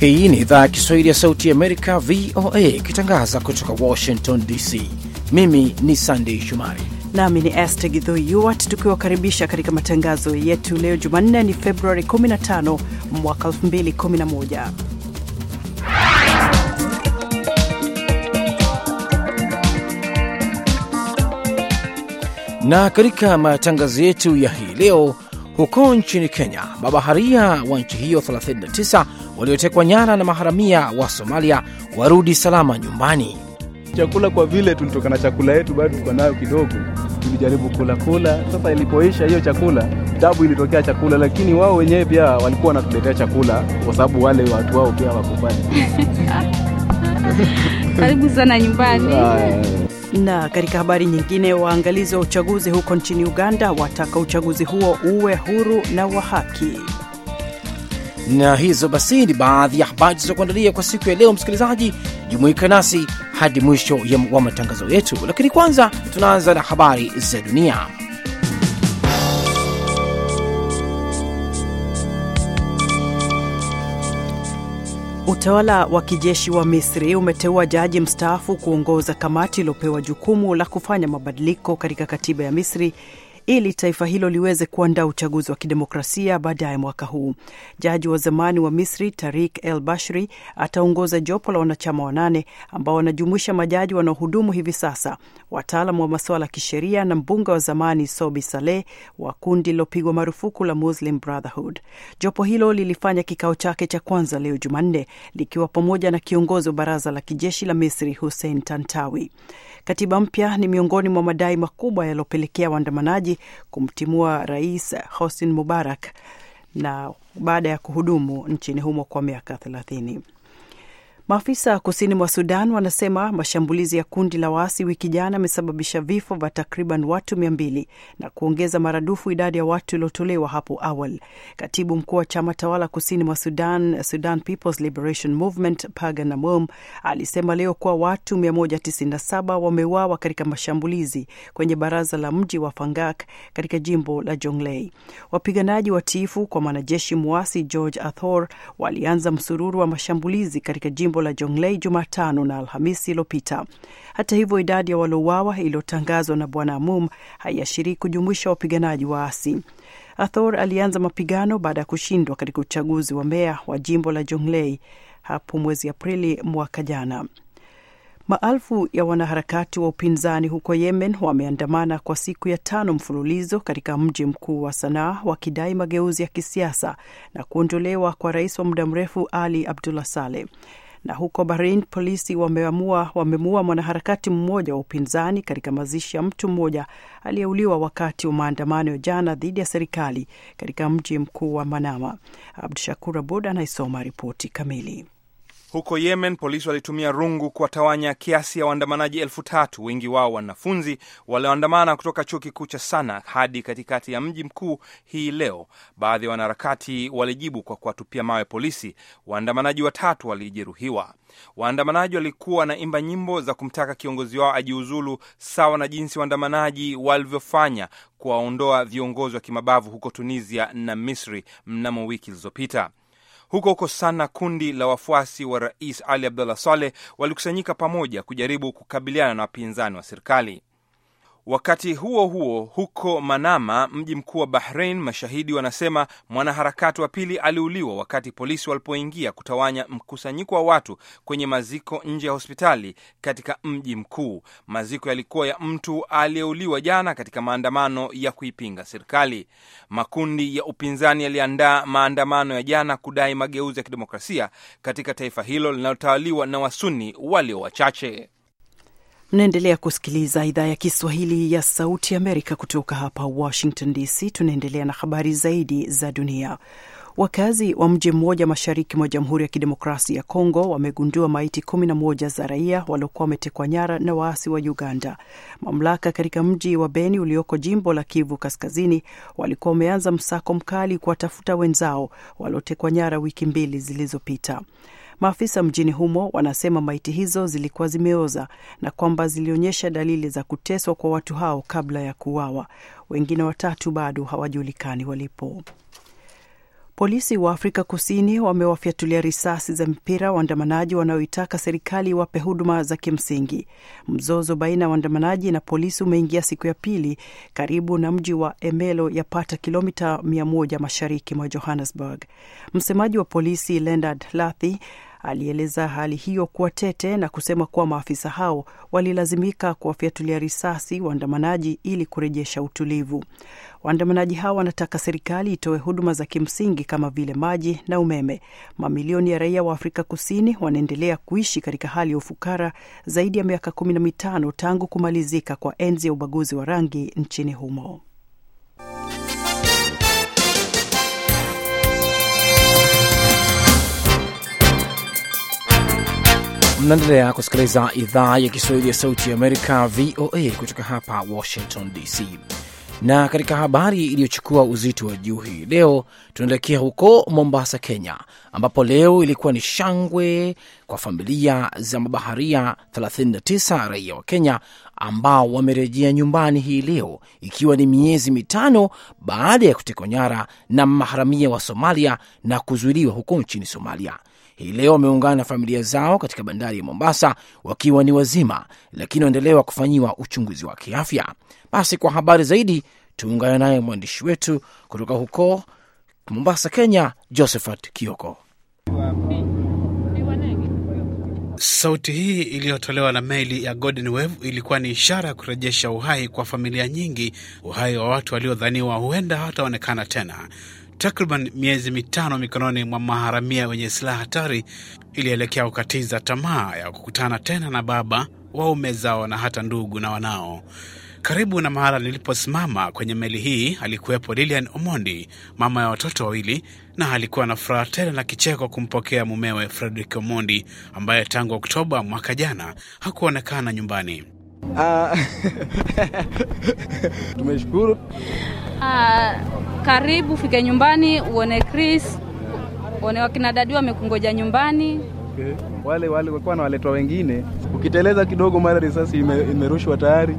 Hii ni idhaa ya Kiswahili ya Sauti ya Amerika, VOA, ikitangaza kutoka Washington DC. Mimi ni Sandey Shumari nami ni Esther Githui Yuat, tukiwakaribisha katika matangazo yetu leo Jumanne ni Februari 15 mwaka 2011. Na katika matangazo yetu ya hii leo, huko nchini Kenya, mabaharia wa nchi hiyo 39 waliotekwa nyara na maharamia wa Somalia warudi salama nyumbani. Chakula kwa vile tulitoka na chakula yetu bado tuko nayo kidogo, tulijaribu kula kula. Sasa ilipoisha hiyo chakula, tabu ilitokea chakula, lakini wao wenyewe pia walikuwa wanatuletea chakula kwa sababu wale watu wao pia wako. Karibu sana nyumbani. Na katika habari nyingine, waangalizi wa uchaguzi huko nchini Uganda wataka uchaguzi huo uwe huru na wa haki. Na hizo basi ni baadhi ya habari zilizokuandalia kwa siku ya leo. Msikilizaji, jumuika nasi hadi mwisho wa matangazo yetu, lakini kwanza tunaanza na habari za dunia. Utawala wa kijeshi wa Misri umeteua jaji mstaafu kuongoza kamati iliyopewa jukumu la kufanya mabadiliko katika katiba ya Misri ili taifa hilo liweze kuandaa uchaguzi wa kidemokrasia baadaye mwaka huu. Jaji wa zamani wa Misri Tarik El Bashri ataongoza jopo la wanachama wanane ambao wanajumuisha majaji wanaohudumu hivi sasa, wataalam wa masuala ya kisheria na mbunge wa zamani Sobi Saleh wa kundi lilopigwa marufuku la Muslim Brotherhood. Jopo hilo lilifanya kikao chake cha kwanza leo Jumanne likiwa pamoja na kiongozi wa baraza la kijeshi la Misri Hussein Tantawi. Katiba mpya ni miongoni mwa madai makubwa yaliyopelekea waandamanaji kumtimua Rais Hosni Mubarak na baada ya kuhudumu nchini humo kwa miaka thelathini. Maafisa kusini mwa Sudan wanasema mashambulizi ya kundi la waasi wiki jana yamesababisha vifo vya takriban watu mia mbili na kuongeza maradufu idadi ya watu iliotolewa hapo awali. Katibu mkuu wa chama tawala kusini mwa Sudan, Sudan People's Liberation Movement, Pagan alisema leo kuwa watu 197 wameuawa katika mashambulizi kwenye baraza la mji wa Fangak katika jimbo la Jonglei. Wapiganaji watiifu kwa mwanajeshi mwasi George Athor walianza msururu wa mashambulizi katika jimbo la Jonglei Jumatano na Alhamisi iliyopita. Hata hivyo, idadi ya waliouawa iliyotangazwa na Bwana Amum haiashirii kujumuisha wapiganaji waasi. Athor alianza mapigano baada ya kushindwa katika uchaguzi wa meya wa jimbo la Jonglei hapo mwezi Aprili mwaka jana. Maelfu ya wanaharakati wa upinzani huko Yemen wameandamana kwa siku ya tano mfululizo katika mji mkuu wa Sanaa wakidai mageuzi ya kisiasa na kuondolewa kwa rais wa muda mrefu Ali Abdullah Saleh. Na huko Bahrain, polisi wamemua wamemuua mwanaharakati mmoja wa upinzani katika mazishi ya mtu mmoja aliyeuliwa wakati wa maandamano ya jana dhidi ya serikali katika mji mkuu wa Manama. Abdu Shakur Abud anaisoma ripoti kamili. Huko Yemen, polisi walitumia rungu kuwatawanya kiasi ya waandamanaji elfu tatu, wengi wao wanafunzi walioandamana kutoka chuo kikuu cha Sana hadi katikati ya mji mkuu hii leo. Baadhi ya wanaharakati walijibu kwa kuwatupia mawe polisi. Waandamanaji watatu walijeruhiwa. Waandamanaji walikuwa wanaimba nyimbo za kumtaka kiongozi wao ajiuzulu, sawa na jinsi waandamanaji walivyofanya kuwaondoa viongozi wa kimabavu huko Tunisia na Misri mnamo wiki zilizopita. Huko huko Sana, kundi la wafuasi wa Rais Ali Abdullah Saleh walikusanyika pamoja kujaribu kukabiliana na wapinzani wa serikali. Wakati huo huo, huko Manama, mji mkuu wa Bahrain, mashahidi wanasema mwanaharakati wa pili aliuliwa wakati polisi walipoingia kutawanya mkusanyiko wa watu kwenye maziko nje ya hospitali katika mji mkuu. Maziko yalikuwa ya mtu aliyeuliwa jana katika maandamano ya kuipinga serikali. Makundi ya upinzani yaliandaa maandamano ya jana kudai mageuzi ya kidemokrasia katika taifa hilo linalotawaliwa na Wasuni walio wachache. Mnaendelea kusikiliza idhaa ya Kiswahili ya Sauti Amerika kutoka hapa Washington DC. Tunaendelea na habari zaidi za dunia. Wakazi wa mji mmoja mashariki mwa Jamhuri ya Kidemokrasia ya Kongo wamegundua maiti kumi na moja za raia waliokuwa wametekwa nyara na waasi wa Uganda. Mamlaka katika mji wa Beni ulioko jimbo la Kivu Kaskazini walikuwa wameanza msako mkali kuwatafuta wenzao waliotekwa nyara wiki mbili zilizopita. Maafisa mjini humo wanasema maiti hizo zilikuwa zimeoza na kwamba zilionyesha dalili za kuteswa kwa watu hao kabla ya kuuawa. Wengine watatu bado hawajulikani walipo. Polisi wa Afrika Kusini wamewafyatulia risasi za mpira waandamanaji wanaoitaka serikali iwape huduma za kimsingi. Mzozo baina ya waandamanaji na polisi umeingia siku ya pili karibu na mji wa Emelo, yapata kilomita 100 mashariki mwa Johannesburg. Msemaji wa polisi Leonard Lathi alieleza hali hiyo kuwa tete na kusema kuwa maafisa hao walilazimika kuwafyatulia risasi waandamanaji ili kurejesha utulivu. Waandamanaji hao wanataka serikali itoe huduma za kimsingi kama vile maji na umeme. Mamilioni ya raia wa Afrika Kusini wanaendelea kuishi katika hali ya ufukara zaidi ya miaka kumi na mitano tangu kumalizika kwa enzi ya ubaguzi wa rangi nchini humo. Mnaendelea kusikiliza idhaa ya Kiswahili ya Sauti ya Amerika, VOA, kutoka hapa Washington DC. Na katika habari iliyochukua uzito wa juu hii leo, tunaelekea huko Mombasa, Kenya, ambapo leo ilikuwa ni shangwe kwa familia za mabaharia 39 raia wa Kenya ambao wamerejea nyumbani hii leo, ikiwa ni miezi mitano baada ya kutekwa nyara na maharamia wa Somalia na kuzuiliwa huko nchini Somalia. Hii leo wameungana na familia zao katika bandari ya Mombasa wakiwa ni wazima, lakini waendelewa kufanyiwa uchunguzi wa kiafya. Basi kwa habari zaidi tuungane naye mwandishi wetu kutoka huko Mombasa, Kenya, Josephat Kioko. Sauti hii iliyotolewa na meli ya Golden Wave ilikuwa ni ishara ya kurejesha uhai kwa familia nyingi, uhai wa watu waliodhaniwa huenda hawataonekana tena. Takriban miezi mitano mikononi mwa maharamia wenye silaha hatari ilielekea kukatiza tamaa ya kukutana tena na baba, waume zao na hata ndugu na wanao. Karibu na mahala niliposimama kwenye meli hii alikuwepo Lilian Omondi, mama ya watoto wawili, na alikuwa na furaha tele na kicheko kumpokea mumewe Frederick Omondi ambaye tangu Oktoba mwaka jana hakuonekana nyumbani. Uh, tumeshukuru. Ah, karibu fike nyumbani uone Chris, uone wakina dadi wamekungoja nyumbani. Okay. Wale wale walikuwa na waletwa wengine, ukiteleza kidogo, mara risasi ime, imerushwa tayari.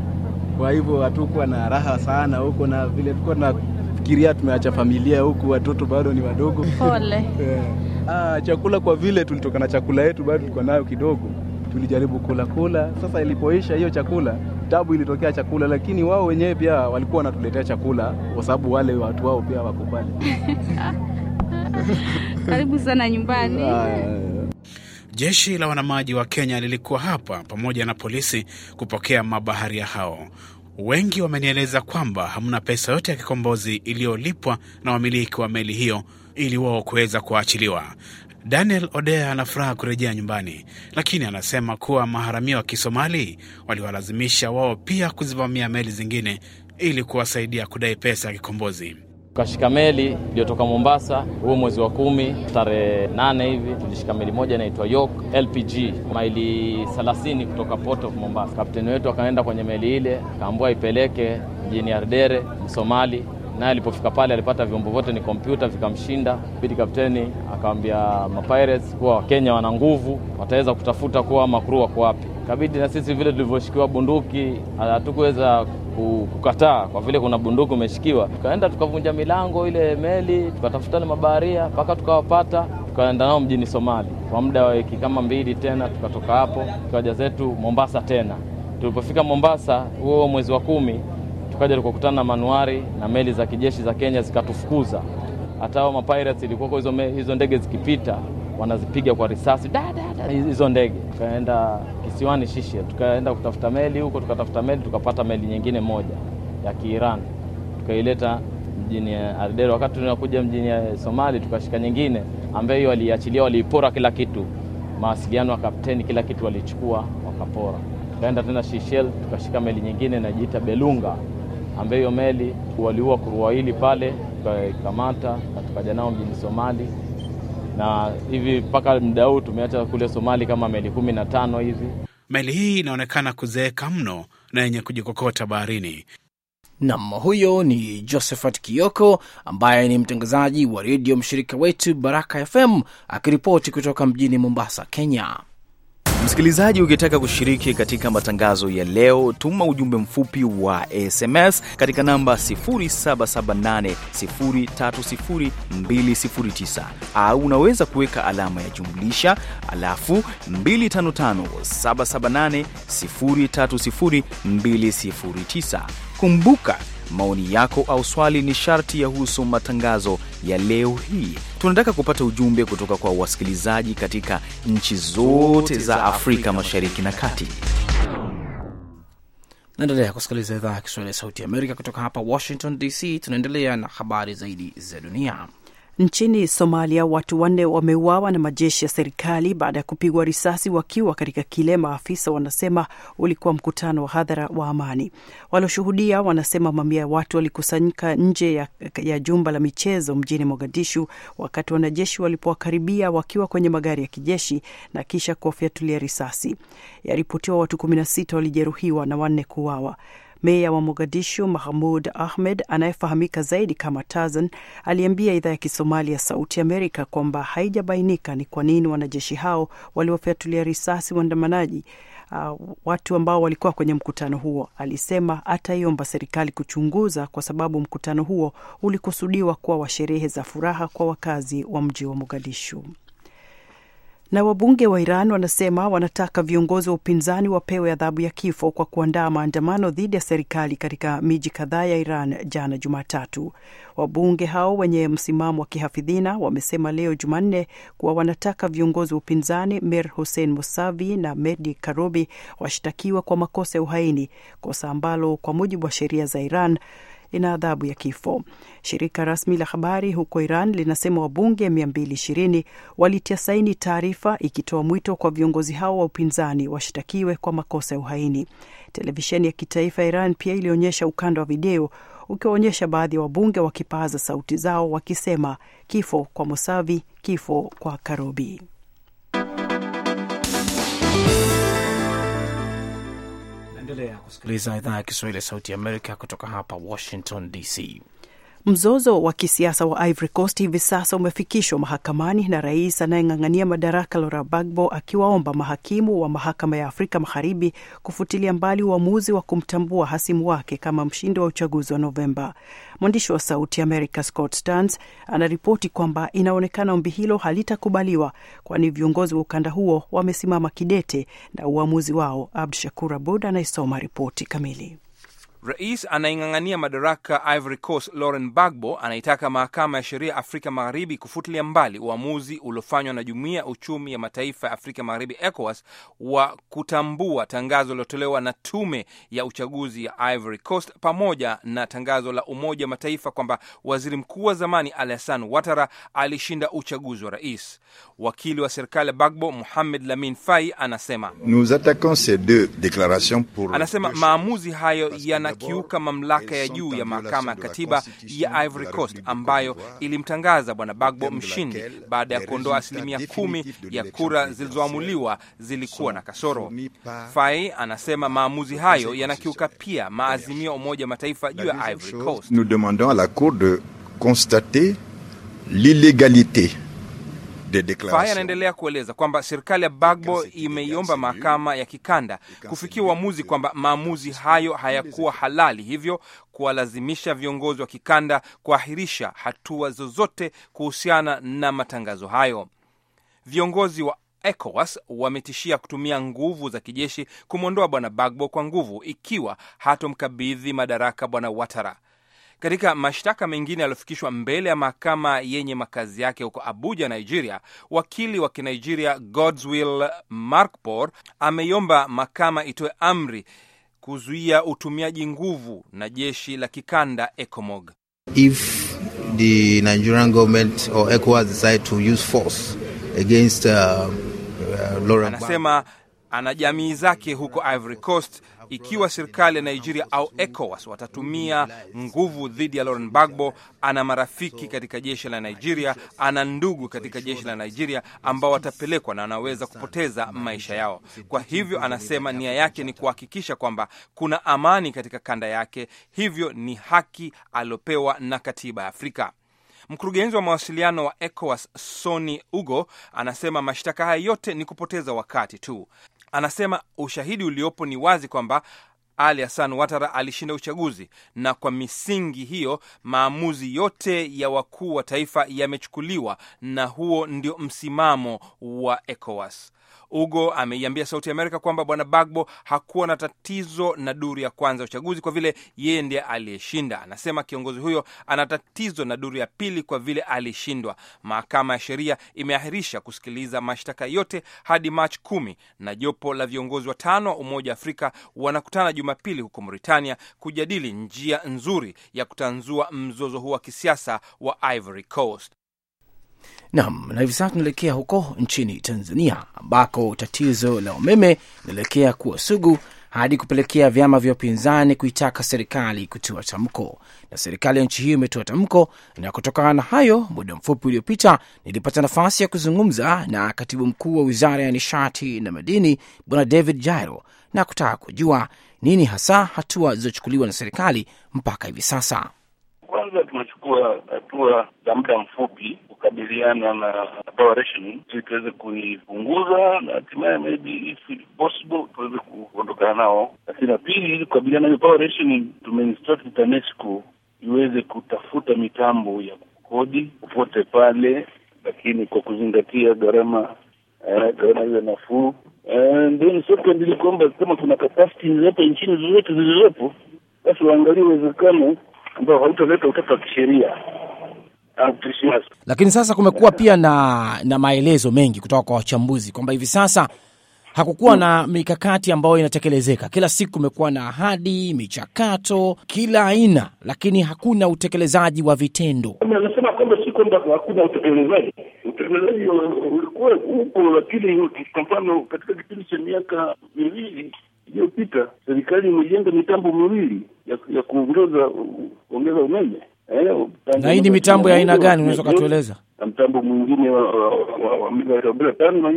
Kwa hivyo hatukuwa na raha sana huko, na vile tulikuwa tunafikiria tumeacha familia huku, watoto bado ni wadogo. Pole. yeah. ah, chakula kwa vile tulitoka na chakula yetu bado tulikuwa nayo kidogo, tulijaribu kula kula. Sasa ilipoisha hiyo chakula, tabu ilitokea chakula, lakini wao wenyewe pia walikuwa wanatuletea chakula, kwa sababu wale watu wao pia wako pale. Karibu sana nyumbani. Jeshi la wanamaji wa Kenya lilikuwa hapa pamoja na polisi kupokea mabaharia hao. Wengi wamenieleza kwamba hamna pesa yote ya kikombozi iliyolipwa na wamiliki wa meli hiyo ili wao kuweza kuachiliwa. Daniel Odea ana furaha kurejea nyumbani, lakini anasema kuwa maharamia wa Kisomali waliwalazimisha wao pia kuzivamia meli zingine ili kuwasaidia kudai pesa ya kikombozi. Tukashika meli iliyotoka Mombasa huo mwezi wa kumi tarehe nane hivi, tulishika meli moja inaitwa York LPG maili 30 kutoka Port of Mombasa. Kapteni wetu akaenda kwenye meli ile akaambua ipeleke mjini Ardere Msomali, naye alipofika pale alipata vyombo vyote ni kompyuta vikamshinda. Bidi kapteni akawambia mapirates kuwa Wakenya wana nguvu, wataweza kutafuta kuwa makuru wako wapi. Kabidi na sisi vile tulivyoshikiwa bunduki hatukuweza kukataa kwa vile kuna bunduki umeshikiwa. Tukaenda tukavunja milango ile meli, tukatafuta na mabaharia mpaka tukawapata, tukaenda nao mjini Somali kwa muda wa wiki kama mbili. Tena tukatoka hapo tukaja zetu Mombasa tena. Tulipofika Mombasa huo mwezi wa kumi, tukaja tukakutana na manuari na meli za kijeshi za Kenya zikatufukuza. Hata hao mapirates ilikuwa hizo, hizo ndege zikipita wanazipiga kwa risasi da, da, da, hizo ndege. Tukaenda kisiwani Shishe, tukaenda kutafuta meli huko, tukatafuta meli, tukapata meli nyingine moja ya Kiiran, tukaileta mjini Ardero. Wakati tunakuja mjini Somali, tukashika nyingine ambayo hiyo waliachilia, waliipora kila kitu, mawasiliano ya kapteni, kila kitu walichukua, wakapora. Tukaenda tena Shishel, tukashika meli nyingine inajiita Belunga ambayo hiyo meli waliua kuru wawili pale, tukaikamata na tukaja nao mjini Somali na hivi mpaka muda huu tumeacha kule Somali kama meli kumi na tano hivi. Meli hii inaonekana kuzeeka mno na yenye kujikokota baharini. Nam, huyo ni Josephat Kioko ambaye ni mtangazaji wa redio mshirika wetu Baraka FM akiripoti kutoka mjini Mombasa, Kenya. Msikilizaji, ukitaka kushiriki katika matangazo ya leo, tuma ujumbe mfupi wa SMS katika namba 0778030209 au unaweza kuweka alama ya jumlisha alafu 255778030209. Kumbuka, maoni yako au swali ni sharti ya husu matangazo ya leo hii. Tunataka kupata ujumbe kutoka kwa wasikilizaji katika nchi zote za Afrika Mashariki na Kati. Naendelea kusikiliza idhaa ya Kiswahili ya Sauti ya Amerika kutoka hapa Washington DC. Tunaendelea na habari zaidi za dunia. Nchini Somalia, watu wanne wameuawa na majeshi ya serikali baada ya kupigwa risasi wakiwa katika kile maafisa wanasema ulikuwa mkutano wa hadhara wa amani. Walioshuhudia wanasema mamia ya watu walikusanyika nje ya, ya jumba la michezo mjini Mogadishu wakati wanajeshi walipowakaribia wakiwa kwenye magari ya kijeshi na kisha kuwafyatulia risasi. Yaripotiwa watu 16 walijeruhiwa na wanne kuuawa. Meya wa Mogadishu Mahmud Ahmed anayefahamika zaidi kama Tazan aliambia idhaa ya Kisomali ya Sauti Amerika kwamba haijabainika ni kwa nini wanajeshi hao waliwafyatulia risasi waandamanaji uh, watu ambao walikuwa kwenye mkutano huo. Alisema ataiomba serikali kuchunguza kwa sababu mkutano huo ulikusudiwa kuwa wa sherehe za furaha kwa wakazi wa mji wa Mogadishu. Na wabunge wa Iran wanasema wanataka viongozi wa upinzani wapewe adhabu ya kifo kwa kuandaa maandamano dhidi ya serikali katika miji kadhaa ya Iran jana Jumatatu. Wabunge hao wenye msimamo wa kihafidhina wamesema leo Jumanne kuwa wanataka viongozi wa upinzani Mir Hussein Musavi na medi karubi washtakiwa kwa makosa ya uhaini, kosa ambalo kwa mujibu wa sheria za Iran ina adhabu ya kifo. Shirika rasmi la habari huko Iran linasema wabunge 220 walitia saini taarifa ikitoa mwito kwa viongozi hao wa upinzani washtakiwe kwa makosa ya uhaini. Televisheni ya kitaifa ya Iran pia ilionyesha ukanda wa video ukiwaonyesha baadhi ya wabunge wakipaaza sauti zao wakisema kifo kwa Mosavi, kifo kwa Karobi. Naendelea kusikiliza idhaa ya Kiswahili ya Sauti ya Amerika kutoka hapa Washington DC. Mzozo wa kisiasa wa Ivory Coast hivi sasa umefikishwa mahakamani na rais anayeng'ang'ania madaraka Laurent Gbagbo akiwaomba mahakimu wa mahakama ya Afrika Magharibi kufutilia mbali uamuzi wa kumtambua hasimu wake kama mshindi wa uchaguzi wa Novemba. Mwandishi wa Sauti America Scott Stearns anaripoti kwamba inaonekana ombi hilo halitakubaliwa, kwani viongozi wa ukanda huo wamesimama kidete na uamuzi wao. Abdu Shakur Abud anayesoma ripoti kamili. Rais anayeng'ang'ania madaraka Ivory Coast Laurent Gbagbo anaitaka mahakama ya sheria Afrika Magharibi kufutilia mbali uamuzi uliofanywa na Jumuiya ya Uchumi ya Mataifa ya Afrika Magharibi ECOWAS wa kutambua tangazo lilotolewa na tume ya uchaguzi ya Ivory Coast pamoja na tangazo la Umoja wa Mataifa kwamba waziri mkuu wa zamani Alassane Ouattara alishinda uchaguzi wa rais. Wakili wa serikali ya bagbo muhamed Lamin Fai anasema Nous attaquons ces deux déclarations pour anasema maamuzi hayo yanakiuka mamlaka ya juu ya mahakama ya katiba ya Ivory Coast ambayo ilimtangaza bwana Bagbo mshindi baada ya kuondoa asilimia kumi ya kura zilizoamuliwa zilikuwa na kasoro. Fai anasema maamuzi hayo yanakiuka pia maazimio ya Umoja Mataifa juu ya Ivory Coast. Nous demandons à la Cour de constater l'illégalité déclarations. anaendelea kueleza kwamba serikali ya Bagbo imeiomba mahakama ya kikanda kufikia uamuzi kwamba maamuzi hayo hayakuwa halali, hivyo kuwalazimisha viongozi wa kikanda kuahirisha hatua zozote kuhusiana na matangazo hayo. Viongozi wa ECOWAS wametishia kutumia nguvu za kijeshi kumwondoa bwana Bagbo kwa nguvu ikiwa hatomkabidhi madaraka bwana Watara. Katika mashtaka mengine yaliyofikishwa mbele ya mahakama yenye makazi yake huko Abuja, Nigeria, wakili wa Kinigeria Godswill Markpor ameiomba mahakama itoe amri kuzuia utumiaji nguvu na jeshi la kikanda ECOMOG. if the Nigerian government or ECOWAS decide to use force against uh, uh, Laurent Gbagbo, Anasema ana jamii zake huko Ivory Coast. Ikiwa serikali ya Nigeria au ECOWAS watatumia nguvu dhidi ya Laurent Gbagbo, ana marafiki katika jeshi la Nigeria, ana ndugu katika jeshi la Nigeria ambao watapelekwa na wanaweza kupoteza maisha yao. Kwa hivyo, anasema nia yake ni kuhakikisha kwamba kuna amani katika kanda yake, hivyo ni haki aliopewa na katiba ya Afrika. Mkurugenzi wa mawasiliano wa ECOWAS Soni Ugo anasema mashtaka haya yote ni kupoteza wakati tu. Anasema ushahidi uliopo ni wazi kwamba ali Hassan Watara alishinda uchaguzi, na kwa misingi hiyo maamuzi yote ya wakuu wa taifa yamechukuliwa, na huo ndio msimamo wa ECOWAS. Ugo ameiambia Sauti ya Amerika kwamba bwana Bagbo hakuwa na tatizo na duru ya kwanza ya uchaguzi kwa vile yeye ndiye aliyeshinda. Anasema kiongozi huyo ana tatizo na duru ya pili kwa vile alishindwa. Mahakama ya sheria imeahirisha kusikiliza mashtaka yote hadi Machi kumi, na jopo la viongozi watano wa Umoja wa Afrika wanakutana Jumapili huko Mauritania kujadili njia nzuri ya kutanzua mzozo huu wa kisiasa wa Ivory Coast. Nam, na hivi sasa tunaelekea huko nchini Tanzania ambako tatizo la umeme linaelekea kuwa sugu hadi kupelekea vyama vya upinzani kuitaka serikali kutoa tamko, na serikali ya nchi hiyo imetoa tamko. Na kutokana na hayo, muda mfupi uliopita nilipata nafasi ya kuzungumza na katibu mkuu wa wizara ya nishati na madini Bwana David Jairo na kutaka kujua nini hasa hatua zilizochukuliwa na serikali mpaka hivi sasa. Kwanza tunachukua hatua za muda mfupi kukabiliana na power ili tuweze kuipunguza na hatimaye maybe if possible tuweze kuondokana nao. Lakini la pili, ili kukabiliana na power tumeinstruct TANESCO iweze kutafuta mitambo ya kukodi popote pale, lakini kwa kuzingatia gharama eh, gharama hiyo nafuu. Then second kwamba kama kuna capacity hapa nchini zozote zilizopo, basi waangalie uwezekano ambao hautaleta utata wa kisheria. Lakini sasa kumekuwa pia na na maelezo mengi kutoka kwa wachambuzi kwamba hivi sasa hakukuwa na mikakati ambayo inatekelezeka. Kila siku kumekuwa na ahadi, michakato kila aina, lakini hakuna utekelezaji wa vitendo. Anasema kwamba si kwamba hakuna utekelezaji. Utekelezaji ulikuwa upo, lakini kwa mfano katika kipindi cha miaka miwili iliyopita serikali imejenga mitambo miwili ya, kuongeza kuongeza umeme eh, Na hii ni mitambo ya aina gani? Unaweza ukatueleza? na mtambo mwingine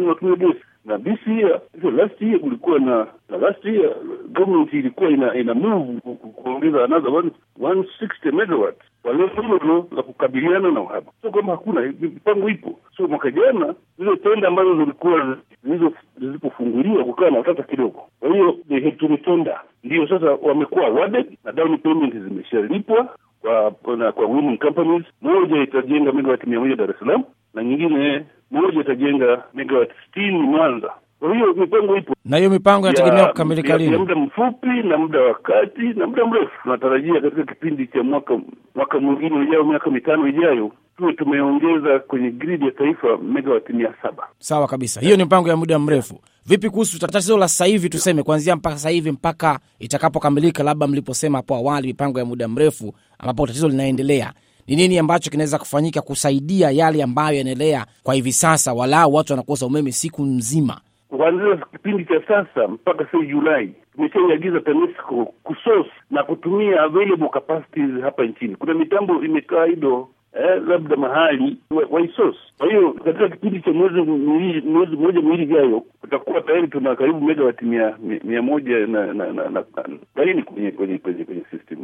watumia gesi na year hivyo last year kulikuwa na na last year government ilikuwa ina ina move ku- ku- kuongeza another one 160 megawatt kwa lengo la kukabiliana na uhaba. Sio kwamba hakuna, mipango ipo. So mwaka jana zile tenda ambazo zilikuwa zilizo- zilipofunguliwa kukawa na utata kidogo, kwa hiyo they had to retender. Ndio sasa wamekuwa awarded na down payment zimeshalipwa kwa na kwa winning companies. Moja itajenga megawati mia moja Dar es Salaam na nyingine moja itajenga megawati sitini Mwanza. Kwa hiyo mipango ipo Na hiyo mipango inategemea kukamilika lini? muda mfupi na muda wa kati na muda mrefu. Tunatarajia katika kipindi cha mwaka mwaka mwingine ujao, miaka mitano ijayo, tuwe tumeongeza kwenye gridi ya taifa megawati mia saba. Sawa kabisa, hiyo ni mipango ya muda mrefu. Vipi kuhusu tatizo la sasa hivi, tuseme kuanzia mpaka sasa hivi mpaka itakapokamilika, labda mliposema hapo awali mipango ya muda mrefu, ambapo tatizo linaendelea, ni nini ambacho kinaweza kufanyika kusaidia yale ambayo yanaendelea kwa hivi sasa, walau watu wanakosa umeme siku nzima? Kuanzia kipindi cha sasa mpaka sai Julai imeshaiagiza TANESCO kusource na kutumia available capacities hapa nchini. Kuna mitambo imekaa ido eh, labda mahali wa- waisource. Kwa hiyo katika kipindi cha mwezi mwezi mmoja miwili ijayo tutakuwa tayari tuna karibu megawati mia, mia, moja na na na arobaini kwenye kwenye kwenye system.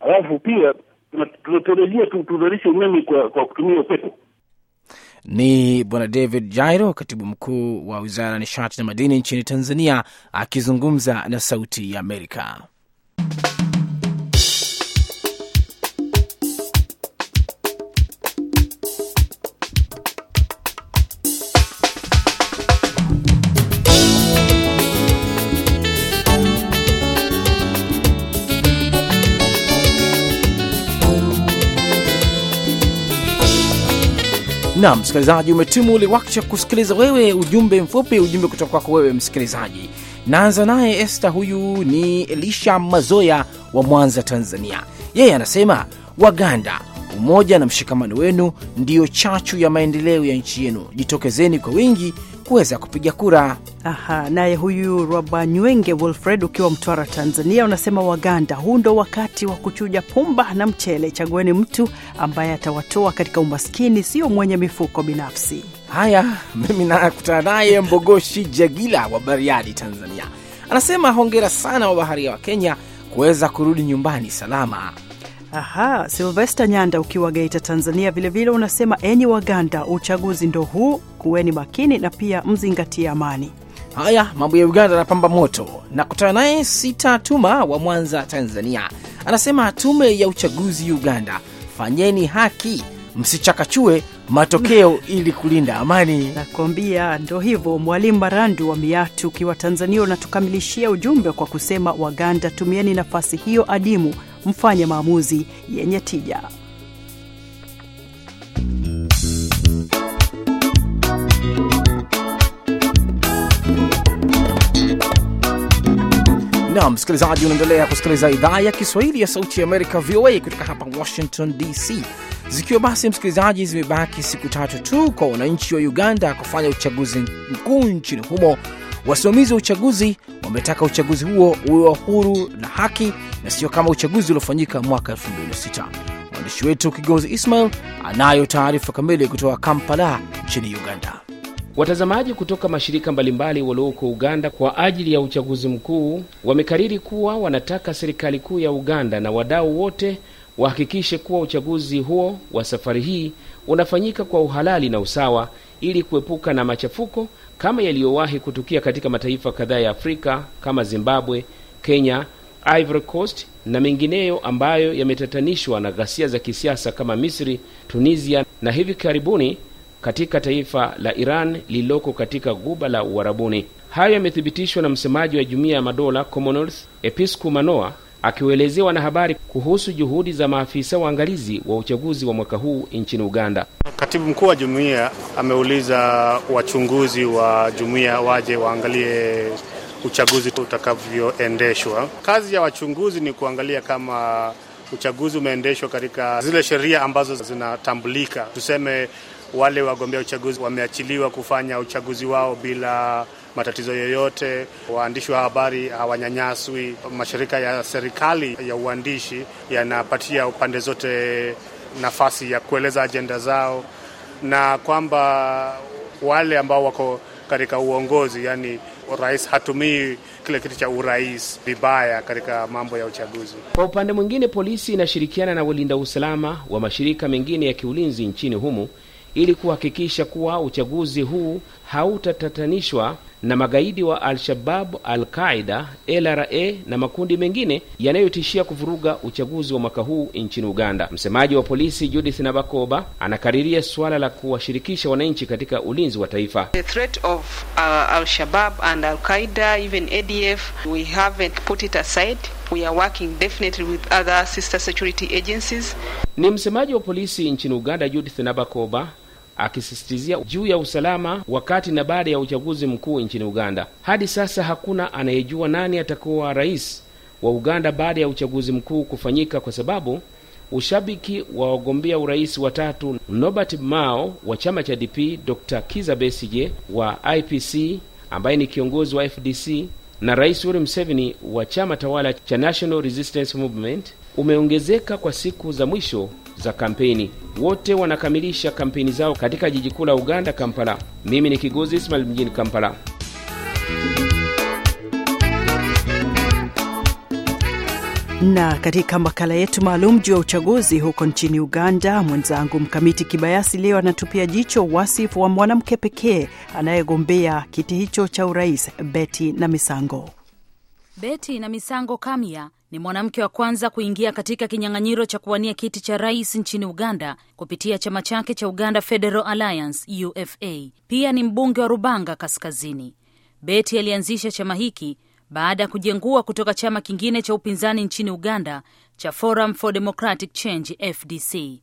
Alafu pia tuna- tunatarajia tuzalishe umeme kwa kwa kutumia upepo. Ni Bwana David Jairo, katibu mkuu wa wizara ya nishati na madini nchini Tanzania, akizungumza na Sauti ya Amerika. Na msikilizaji, umetimu ule wakati wa kusikiliza wewe ujumbe mfupi, ujumbe kutoka kwako wewe msikilizaji. Naanza naye Esta, huyu ni Elisha Mazoya wa Mwanza, Tanzania. Yeye anasema Waganda, umoja na mshikamano wenu ndiyo chachu ya maendeleo ya nchi yenu. Jitokezeni kwa wingi kuweza kupiga kura. Aha, naye huyu Rwabanywenge Wilfred ukiwa Mtwara, Tanzania, unasema Waganda, huu ndo wakati wa kuchuja pumba na mchele. Chagueni mtu ambaye atawatoa katika umaskini, sio mwenye mifuko binafsi. Haya, mimi nakutana naye Mbogoshi Jagila wa Bariadi, Tanzania. Anasema hongera sana wa baharia wa Kenya kuweza kurudi nyumbani salama. Aha, Silvester Nyanda ukiwa Geita, Tanzania, vilevile vile unasema enyi Waganda, uchaguzi ndo huu, kuweni makini na pia mzingatie amani. Haya, mambo ya Uganda yanapamba moto. Nakutana naye Sita Tuma wa Mwanza, Tanzania, anasema tume ya uchaguzi Uganda, fanyeni haki, msichakachue matokeo ili kulinda amani. nakuambia ndo hivyo. Mwalimu Marandu wa Miatu ukiwa Tanzania unatukamilishia ujumbe kwa kusema, Waganda, tumieni nafasi hiyo adimu, mfanye maamuzi yenye tija. na msikilizaji, unaendelea kusikiliza idhaa ya Kiswahili ya Sauti ya Amerika, VOA, kutoka hapa Washington DC. Zikiwa basi, msikilizaji, zimebaki siku tatu tu kwa wananchi wa Uganda kufanya uchaguzi mkuu nchini humo. Wasimamizi wa uchaguzi wametaka uchaguzi huo uwe wa huru na haki na sio kama uchaguzi uliofanyika mwaka 2006. Mwandishi wetu Kigozi Ismail anayo taarifa kamili kutoka Kampala nchini Uganda. Watazamaji kutoka mashirika mbalimbali walioko Uganda kwa ajili ya uchaguzi mkuu wamekariri kuwa wanataka serikali kuu ya Uganda na wadau wote wahakikishe kuwa uchaguzi huo wa safari hii unafanyika kwa uhalali na usawa ili kuepuka na machafuko kama yaliyowahi kutukia katika mataifa kadhaa ya Afrika kama Zimbabwe, Kenya, Ivory Coast na mengineyo ambayo yametatanishwa na ghasia za kisiasa kama Misri, Tunisia na hivi karibuni katika taifa la Iran lililoko katika guba la Uarabuni. Hayo yamethibitishwa na msemaji wa Jumuiya ya Madola Commonwealth Episcu Manoa akiwaelezea wanahabari kuhusu juhudi za maafisa waangalizi wa uchaguzi wa mwaka huu nchini Uganda. Katibu mkuu wa jumuiya ameuliza wachunguzi wa jumuiya waje waangalie uchaguzi utakavyoendeshwa. Kazi ya wachunguzi ni kuangalia kama uchaguzi umeendeshwa katika zile sheria ambazo zinatambulika. Tuseme wale wagombea uchaguzi wameachiliwa kufanya uchaguzi wao bila matatizo yoyote, waandishi wa habari hawanyanyaswi, mashirika ya serikali ya uandishi yanapatia pande zote nafasi ya kueleza ajenda zao, na kwamba wale ambao wako katika uongozi, yani rais hatumii kile kitu cha urais vibaya katika mambo ya uchaguzi. Kwa upande mwingine, polisi inashirikiana na walinda usalama wa mashirika mengine ya kiulinzi nchini humu ili kuhakikisha kuwa uchaguzi huu hautatatanishwa na magaidi wa Al-Shabab, Al-Qaida, LRA na makundi mengine yanayotishia kuvuruga uchaguzi wa mwaka huu nchini Uganda. Msemaji wa polisi Judith Nabakoba anakariria suala la kuwashirikisha wananchi katika ulinzi wa taifa. The threat of uh, Al-Shabab and Al-Qaida, even ADF, we haven't put it aside. We are working definitely with other sister security agencies. Ni msemaji wa polisi nchini Uganda Judith Nabakoba akisisitizia juu ya usalama wakati na baada ya uchaguzi mkuu nchini Uganda. Hadi sasa hakuna anayejua nani atakuwa rais wa Uganda baada ya uchaguzi mkuu kufanyika, kwa sababu ushabiki wa wagombea urais watatu, Nobert Mao wa chama cha DP, Dr. Kiza Besije wa IPC ambaye ni kiongozi wa FDC na Rais Yoweri Museveni wa chama tawala cha National Resistance Movement umeongezeka kwa siku za mwisho za kampeni. Wote wanakamilisha kampeni zao katika jiji kuu la Uganda, Kampala. Mimi ni Kigozi Ismail mjini Kampala. Na katika makala yetu maalum juu ya uchaguzi huko nchini Uganda, mwenzangu Mkamiti Kibayasi leo anatupia jicho wasifu wa mwanamke pekee anayegombea kiti hicho cha urais, Betty Beti Betty Namisango Kamya ni mwanamke wa kwanza kuingia katika kinyang'anyiro cha kuwania kiti cha rais nchini Uganda kupitia chama chake cha Uganda Federal Alliance UFA. Pia ni mbunge wa Rubanga Kaskazini. Beti alianzisha chama hiki baada ya kujengua kutoka chama kingine cha upinzani nchini Uganda cha Forum for Democratic Change FDC.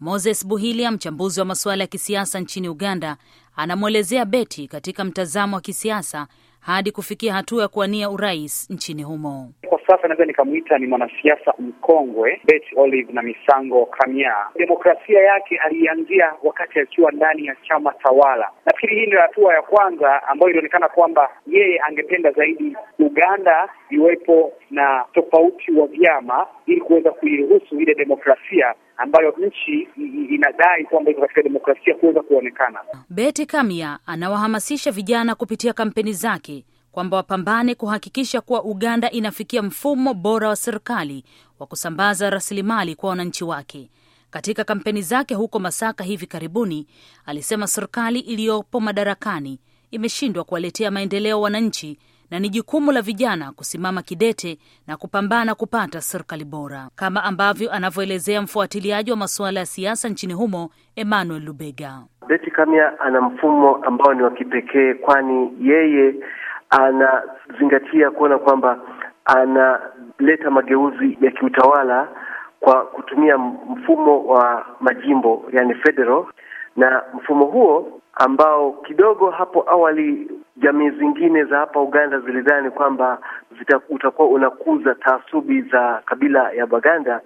Moses Buhilia, mchambuzi wa masuala ya kisiasa nchini Uganda, anamwelezea Beti katika mtazamo wa kisiasa hadi kufikia hatua ya kuwania urais nchini humo. Kwa sasa naweza nikamwita ni mwanasiasa mkongwe Bet Olive na misango Kamya. Demokrasia yake alianzia wakati akiwa ndani ya chama tawala. Nafikiri hii ndio hatua ya kwanza ambayo ilionekana kwamba yeye angependa zaidi Uganda iwepo na tofauti wa vyama ili kuweza kuiruhusu ile demokrasia ambayo nchi inadai kwamba iko katika demokrasia kuweza kuonekana. Betty Kamya anawahamasisha vijana kupitia kampeni zake kwamba wapambane kuhakikisha kuwa Uganda inafikia mfumo bora wa serikali wa kusambaza rasilimali kwa wananchi wake. Katika kampeni zake huko Masaka hivi karibuni, alisema serikali iliyopo madarakani imeshindwa kuwaletea maendeleo wananchi na ni jukumu la vijana kusimama kidete na kupambana kupata serikali bora, kama ambavyo anavyoelezea mfuatiliaji wa masuala ya siasa nchini humo Emmanuel Lubega. Beti Kamya ana mfumo ambao ni wa kipekee, kwani yeye anazingatia kuona kwamba analeta mageuzi ya kiutawala kwa kutumia mfumo wa majimbo, yani federal, na mfumo huo ambao kidogo hapo awali jamii zingine za hapa Uganda zilidhani kwamba utakuwa unakuza taasubi za kabila ya Baganda,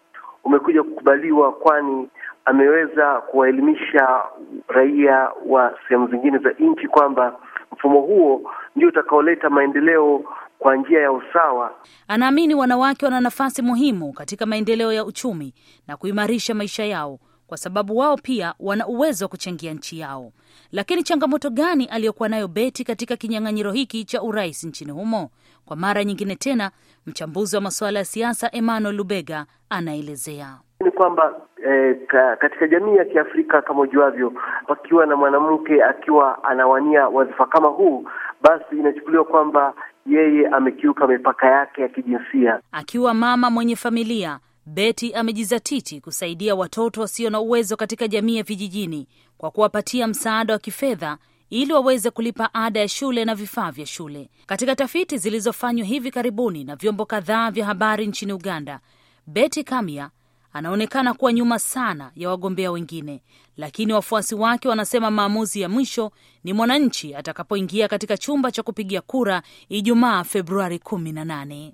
umekuja kukubaliwa, kwani ameweza kuwaelimisha raia wa sehemu zingine za nchi kwamba mfumo huo ndio utakaoleta maendeleo kwa njia ya usawa. Anaamini wanawake wana nafasi muhimu katika maendeleo ya uchumi na kuimarisha maisha yao, kwa sababu wao pia wana uwezo wa kuchangia nchi yao. Lakini changamoto gani aliyokuwa nayo Beti katika kinyang'anyiro hiki cha urais nchini humo? Kwa mara nyingine tena, mchambuzi wa masuala ya siasa Emmanuel Lubega anaelezea ni kwamba eh, ka, katika jamii ya Kiafrika kama ujuavyo, pakiwa na mwanamke akiwa anawania wadhifa kama huu, basi inachukuliwa kwamba yeye amekiuka mipaka yake ya kijinsia. Akiwa mama mwenye familia, Beti amejizatiti kusaidia watoto wasio na uwezo katika jamii ya vijijini kwa kuwapatia msaada wa kifedha ili waweze kulipa ada ya shule na vifaa vya shule. Katika tafiti zilizofanywa hivi karibuni na vyombo kadhaa vya habari nchini Uganda, Beti Kamya anaonekana kuwa nyuma sana ya wagombea wengine, lakini wafuasi wake wanasema maamuzi ya mwisho ni mwananchi atakapoingia katika chumba cha kupigia kura Ijumaa Februari 18.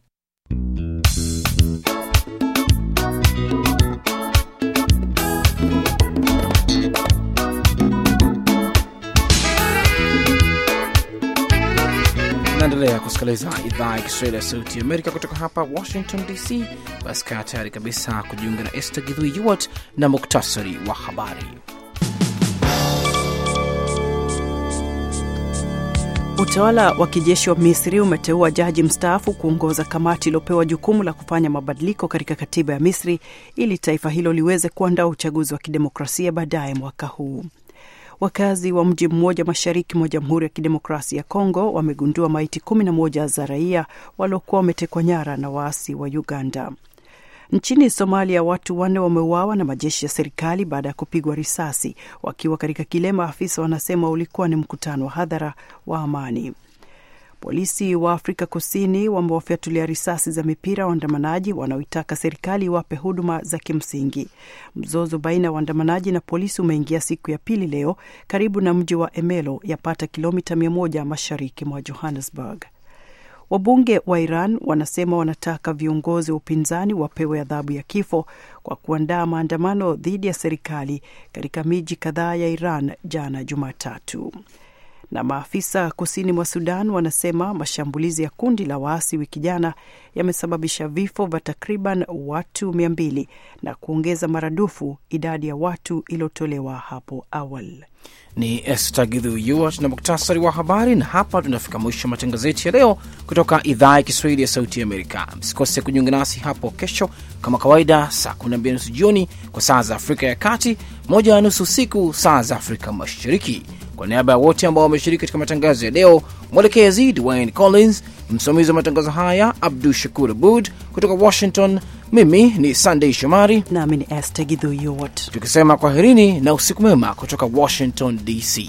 Naendelea kusikiliza idhaa ya Kiswahili ya Sauti ya Amerika kutoka hapa Washington DC. Basi kaa tayari kabisa kujiunga na Esther Githui Yuwat na muktasari wa habari. Utawala wa kijeshi wa Misri umeteua jaji mstaafu kuongoza kamati iliyopewa jukumu la kufanya mabadiliko katika katiba ya Misri ili taifa hilo liweze kuandaa uchaguzi wa kidemokrasia baadaye mwaka huu. Wakazi wa mji mmoja mashariki mwa Jamhuri ya Kidemokrasia ya Kongo wamegundua maiti kumi na moja za raia waliokuwa wametekwa nyara na waasi wa Uganda. Nchini Somalia, watu wanne wameuawa na majeshi ya serikali baada ya kupigwa risasi wakiwa katika kile maafisa wanasema ulikuwa ni mkutano wa hadhara wa amani. Polisi wa Afrika Kusini wamewafyatulia risasi za mipira waandamanaji wanaoitaka serikali iwape huduma za kimsingi. Mzozo baina ya waandamanaji na polisi umeingia siku ya pili leo karibu na mji wa Emelo, yapata kilomita mia moja mashariki mwa Johannesburg. Wabunge wa Iran wanasema wanataka viongozi wa upinzani wapewe adhabu ya kifo kwa kuandaa maandamano dhidi ya serikali katika miji kadhaa ya Iran jana Jumatatu na maafisa kusini mwa Sudan wanasema mashambulizi ya kundi la waasi wiki jana yamesababisha vifo vya takriban watu mia mbili na kuongeza maradufu idadi ya watu iliyotolewa hapo awali. Ni Esther Githu Yuart na muktasari wa habari, na hapa tunafika mwisho wa matangazo yetu ya leo kutoka idhaa ya Kiswahili ya Sauti ya Amerika. Msikose kujiunga nasi hapo kesho kama kawaida, saa kumi na mbili nusu jioni kwa saa za Afrika ya Kati, moja na nusu usiku saa za Afrika Mashariki. Kwa niaba ya wote ambao wameshiriki katika matangazo ya leo, mwelekezi Dwayne Collins, msimamizi wa matangazo haya Abdu Shakur Abud kutoka Washington, mimi ni Sandey Shomari nami ni Yuwat, tukisema kwaherini na usiku mwema kutoka Washington DC.